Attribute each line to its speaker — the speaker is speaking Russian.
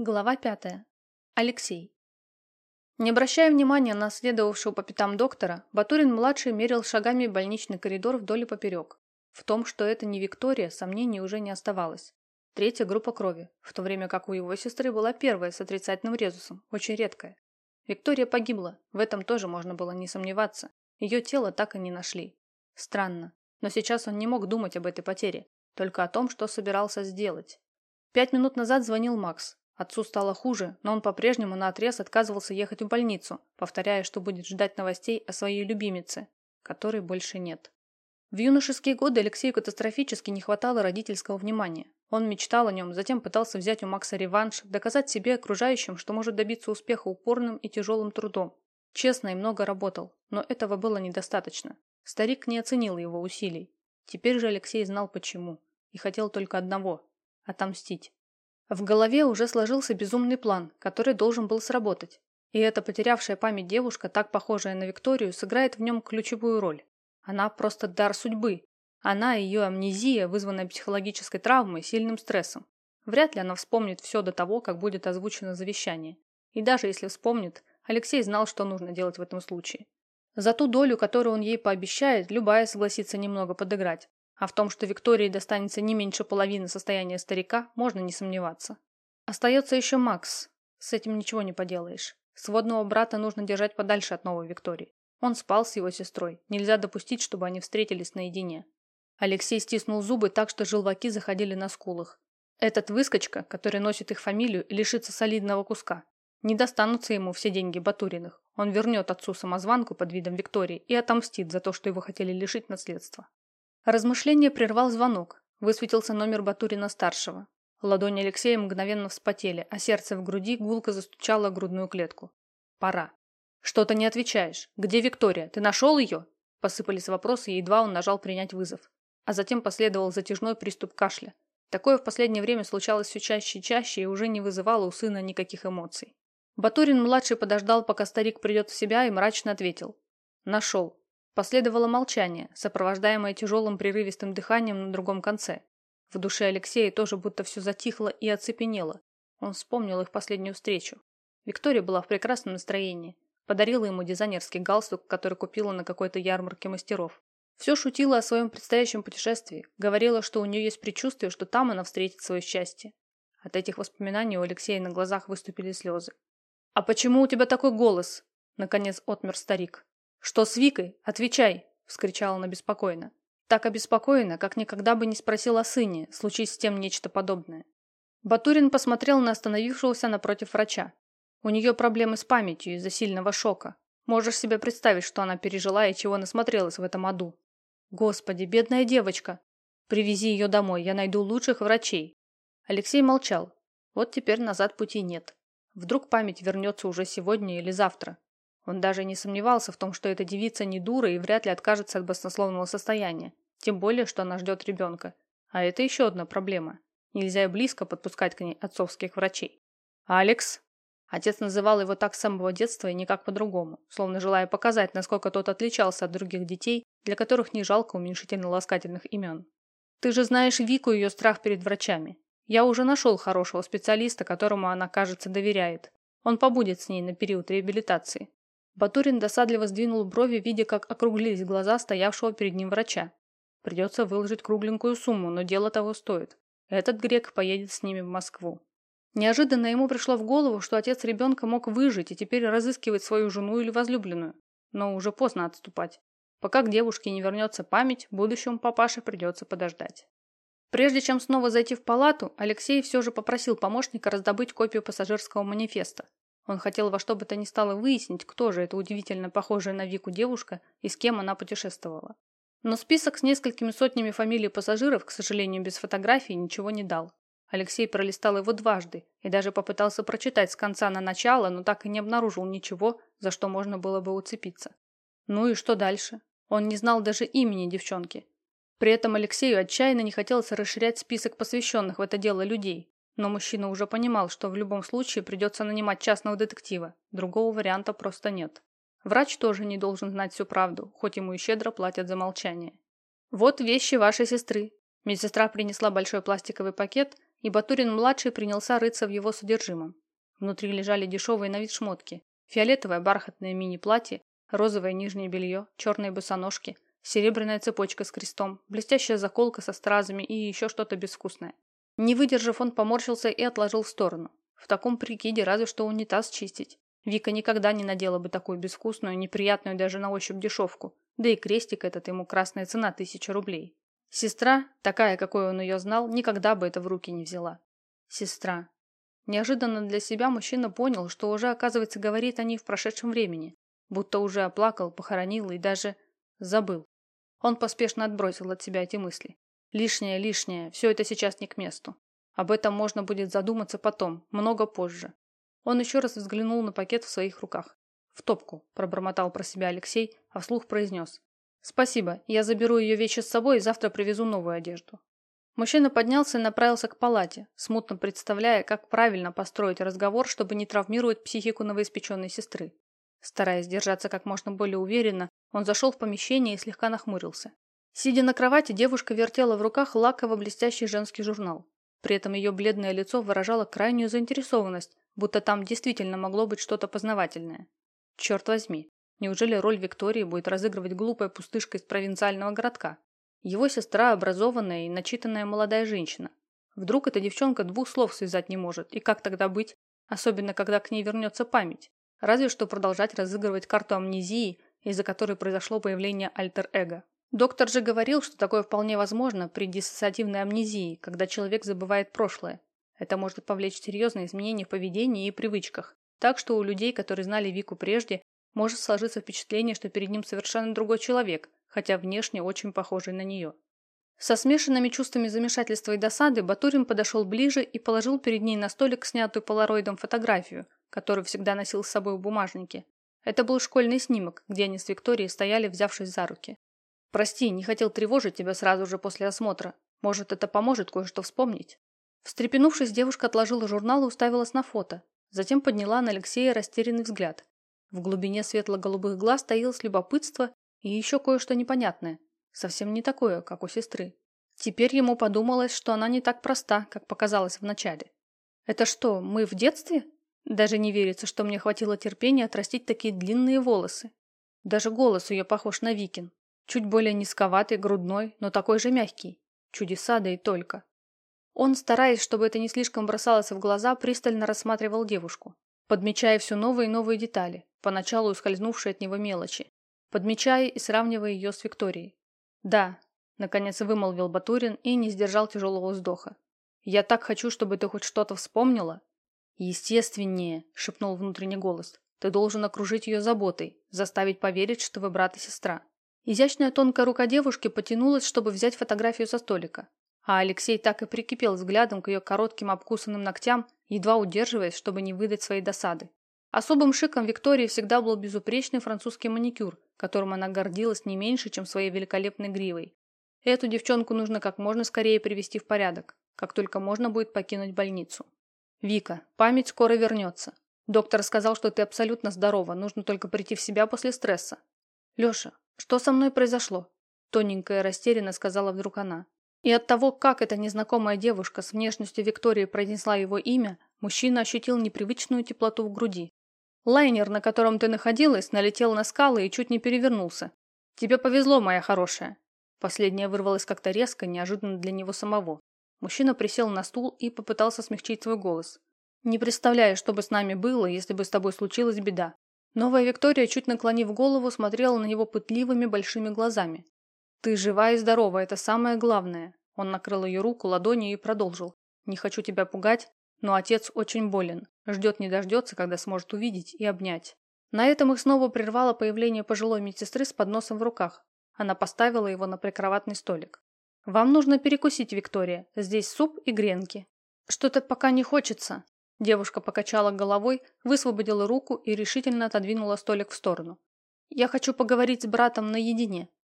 Speaker 1: Глава пятая. Алексей. Не обращая внимания на следовавшего по пятам доктора, Батурин-младший мерил шагами больничный коридор вдоль и поперек. В том, что это не Виктория, сомнений уже не оставалось. Третья группа крови, в то время как у его сестры была первая с отрицательным резусом, очень редкая. Виктория погибла, в этом тоже можно было не сомневаться. Ее тело так и не нашли. Странно, но сейчас он не мог думать об этой потере, только о том, что собирался сделать. Пять минут назад звонил Макс, Отцу стало хуже, но он по-прежнему наотрез отказывался ехать в больницу, повторяя, что будет ждать новостей о своей любимице, которой больше нет. В юношеские годы Алексею катастрофически не хватало родительского внимания. Он мечтал о нем, затем пытался взять у Макса реванш, доказать себе окружающим, что может добиться успеха упорным и тяжелым трудом. Честно и много работал, но этого было недостаточно. Старик не оценил его усилий. Теперь же Алексей знал почему. И хотел только одного – отомстить. В голове уже сложился безумный план, который должен был сработать. И эта потерявшая память девушка, так похожая на Викторию, сыграет в нем ключевую роль. Она просто дар судьбы. Она и ее амнезия, вызванная психологической травмой, сильным стрессом. Вряд ли она вспомнит все до того, как будет озвучено завещание. И даже если вспомнит, Алексей знал, что нужно делать в этом случае. За ту долю, которую он ей пообещает, любая согласится немного подыграть. А в том, что Виктории достанется не меньше половины состояния старика, можно не сомневаться. Остается еще Макс. С этим ничего не поделаешь. Сводного брата нужно держать подальше от новой Виктории. Он спал с его сестрой. Нельзя допустить, чтобы они встретились наедине. Алексей стиснул зубы так, что желваки заходили на скулах. Этот выскочка, который носит их фамилию, лишится солидного куска. Не достанутся ему все деньги Батуриных. Он вернет отцу самозванку под видом Виктории и отомстит за то, что его хотели лишить наследства. Размышление прервал звонок. Высветился номер Батурина-старшего. Ладони Алексея мгновенно вспотели, а сердце в груди гулко застучало грудную клетку. Пора. «Что-то не отвечаешь. Где Виктория? Ты нашел ее?» Посыпались вопросы, и едва он нажал принять вызов. А затем последовал затяжной приступ кашля. Такое в последнее время случалось все чаще и чаще и уже не вызывало у сына никаких эмоций. Батурин-младший подождал, пока старик придет в себя, и мрачно ответил. «Нашел. Последовало молчание, сопровождаемое тяжелым прерывистым дыханием на другом конце. В душе Алексея тоже будто все затихло и оцепенело. Он вспомнил их последнюю встречу. Виктория была в прекрасном настроении. Подарила ему дизайнерский галстук, который купила на какой-то ярмарке мастеров. Все шутила о своем предстоящем путешествии. Говорила, что у нее есть предчувствие, что там она встретит свое счастье. От этих воспоминаний у Алексея на глазах выступили слезы. «А почему у тебя такой голос?» Наконец отмер старик. «Что с Викой? Отвечай!» – вскричала она беспокойно. Так обеспокоена, как никогда бы не спросила о сыне, случись с тем нечто подобное. Батурин посмотрел на остановившегося напротив врача. У нее проблемы с памятью из-за сильного шока. Можешь себе представить, что она пережила и чего насмотрелась в этом аду. Господи, бедная девочка. Привези ее домой, я найду лучших врачей. Алексей молчал. Вот теперь назад пути нет. Вдруг память вернется уже сегодня или завтра. Он даже не сомневался в том, что эта девица не дура и вряд ли откажется от баснословного состояния. Тем более, что она ждет ребенка. А это еще одна проблема. Нельзя и близко подпускать к ней отцовских врачей. «Алекс?» Отец называл его так с самого детства и никак по-другому, словно желая показать, насколько тот отличался от других детей, для которых не жалко уменьшительно-ласкательных имен. «Ты же знаешь Вику и ее страх перед врачами. Я уже нашел хорошего специалиста, которому она, кажется, доверяет. Он побудет с ней на период реабилитации. Батурин досадливо сдвинул брови, видя, как округлились глаза стоявшего перед ним врача. Придется выложить кругленькую сумму, но дело того стоит. Этот грек поедет с ними в Москву. Неожиданно ему пришло в голову, что отец ребенка мог выжить и теперь разыскивать свою жену или возлюбленную. Но уже поздно отступать. Пока к девушке не вернется память, будущему папаше придется подождать. Прежде чем снова зайти в палату, Алексей все же попросил помощника раздобыть копию пассажирского манифеста. Он хотел во что бы то ни стало выяснить, кто же эта удивительно похожая на Вику девушка и с кем она путешествовала. Но список с несколькими сотнями фамилий пассажиров, к сожалению, без фотографий ничего не дал. Алексей пролистал его дважды и даже попытался прочитать с конца на начало, но так и не обнаружил ничего, за что можно было бы уцепиться. Ну и что дальше? Он не знал даже имени девчонки. При этом Алексею отчаянно не хотелось расширять список посвященных в это дело людей, но мужчина уже понимал, что в любом случае придется нанимать частного детектива. Другого варианта просто нет. Врач тоже не должен знать всю правду, хоть ему и щедро платят за молчание. «Вот вещи вашей сестры». Медсестра принесла большой пластиковый пакет, и Батурин-младший принялся рыться в его содержимом. Внутри лежали дешевые на вид шмотки. Фиолетовое бархатное мини-платье, розовое нижнее белье, черные босоножки, серебряная цепочка с крестом, блестящая заколка со стразами и еще что-то безвкусное. Не выдержав, он поморщился и отложил в сторону. В таком прикиде разве что унитаз чистить. Вика никогда не надела бы такую безвкусную, неприятную даже на ощупь дешевку. Да и крестик этот ему красная цена тысяча рублей. Сестра, такая, какой он ее знал, никогда бы это в руки не взяла. Сестра. Неожиданно для себя мужчина понял, что уже, оказывается, говорит о ней в прошедшем времени. Будто уже оплакал, похоронил и даже забыл. Он поспешно отбросил от себя эти мысли. Лишнее, лишнее, все это сейчас не к месту. Об этом можно будет задуматься потом, много позже. Он еще раз взглянул на пакет в своих руках. «В топку», – пробормотал про себя Алексей, а вслух произнес. «Спасибо, я заберу ее вещи с собой и завтра привезу новую одежду». Мужчина поднялся и направился к палате, смутно представляя, как правильно построить разговор, чтобы не травмировать психику новоиспеченной сестры. Стараясь держаться как можно более уверенно, он зашел в помещение и слегка нахмурился. Сидя на кровати, девушка вертела в руках лаково-блестящий женский журнал. При этом ее бледное лицо выражало крайнюю заинтересованность, будто там действительно могло быть что-то познавательное. Черт возьми, неужели роль Виктории будет разыгрывать глупая пустышка из провинциального городка? Его сестра образованная и начитанная молодая женщина. Вдруг эта девчонка двух слов связать не может, и как тогда быть? Особенно, когда к ней вернется память. Разве что продолжать разыгрывать карту амнезии, из-за которой произошло появление альтер-эго. Доктор же говорил, что такое вполне возможно при диссоциативной амнезии, когда человек забывает прошлое. Это может повлечь серьезные изменения в поведении и привычках. Так что у людей, которые знали Вику прежде, может сложиться впечатление, что перед ним совершенно другой человек, хотя внешне очень похожий на нее. Со смешанными чувствами замешательства и досады Батурин подошел ближе и положил перед ней на столик снятую полароидом фотографию, которую всегда носил с собой в бумажнике. Это был школьный снимок, где они с Викторией стояли, взявшись за руки. «Прости, не хотел тревожить тебя сразу же после осмотра. Может, это поможет кое-что вспомнить?» Встрепенувшись, девушка отложила журнал и уставилась на фото. Затем подняла на Алексея растерянный взгляд. В глубине светло-голубых глаз таилось любопытство и еще кое-что непонятное. Совсем не такое, как у сестры. Теперь ему подумалось, что она не так проста, как показалось вначале. «Это что, мы в детстве?» Даже не верится, что мне хватило терпения отрастить такие длинные волосы. Даже голос ее похож на Викин. Чуть более низковатый, грудной, но такой же мягкий. Чудеса, да и только. Он, стараясь, чтобы это не слишком бросалось в глаза, пристально рассматривал девушку, подмечая все новые и новые детали, поначалу ускользнувшие от него мелочи, подмечая и сравнивая ее с Викторией. «Да», — наконец вымолвил Батурин и не сдержал тяжелого вздоха. «Я так хочу, чтобы ты хоть что-то вспомнила». «Естественнее», — шепнул внутренний голос. «Ты должен окружить ее заботой, заставить поверить, что вы брат и сестра. Изящная тонкая рука девушки потянулась, чтобы взять фотографию со столика. А Алексей так и прикипел взглядом к ее коротким обкусанным ногтям, едва удерживаясь, чтобы не выдать своей досады. Особым шиком Виктории всегда был безупречный французский маникюр, которым она гордилась не меньше, чем своей великолепной гривой. Эту девчонку нужно как можно скорее привести в порядок, как только можно будет покинуть больницу. «Вика, память скоро вернется. Доктор сказал, что ты абсолютно здорова, нужно только прийти в себя после стресса». «Леша, «Что со мной произошло?» – тоненько и растерянно сказала вдруг она. И от того, как эта незнакомая девушка с внешностью Виктории произнесла его имя, мужчина ощутил непривычную теплоту в груди. «Лайнер, на котором ты находилась, налетел на скалы и чуть не перевернулся. Тебе повезло, моя хорошая». Последнее вырвалось как-то резко, неожиданно для него самого. Мужчина присел на стул и попытался смягчить свой голос. «Не представляю, что бы с нами было, если бы с тобой случилась беда. Новая Виктория, чуть наклонив голову, смотрела на него пытливыми большими глазами. «Ты жива и здорова, это самое главное». Он накрыл ее руку ладонью и продолжил. «Не хочу тебя пугать, но отец очень болен. Ждет не дождется, когда сможет увидеть и обнять». На этом их снова прервало появление пожилой медсестры с подносом в руках. Она поставила его на прикроватный столик. «Вам нужно перекусить, Виктория. Здесь суп и гренки». «Что-то пока не хочется», Девушка покачала головой, высвободила руку и решительно отодвинула столик в сторону. «Я хочу поговорить с братом наедине».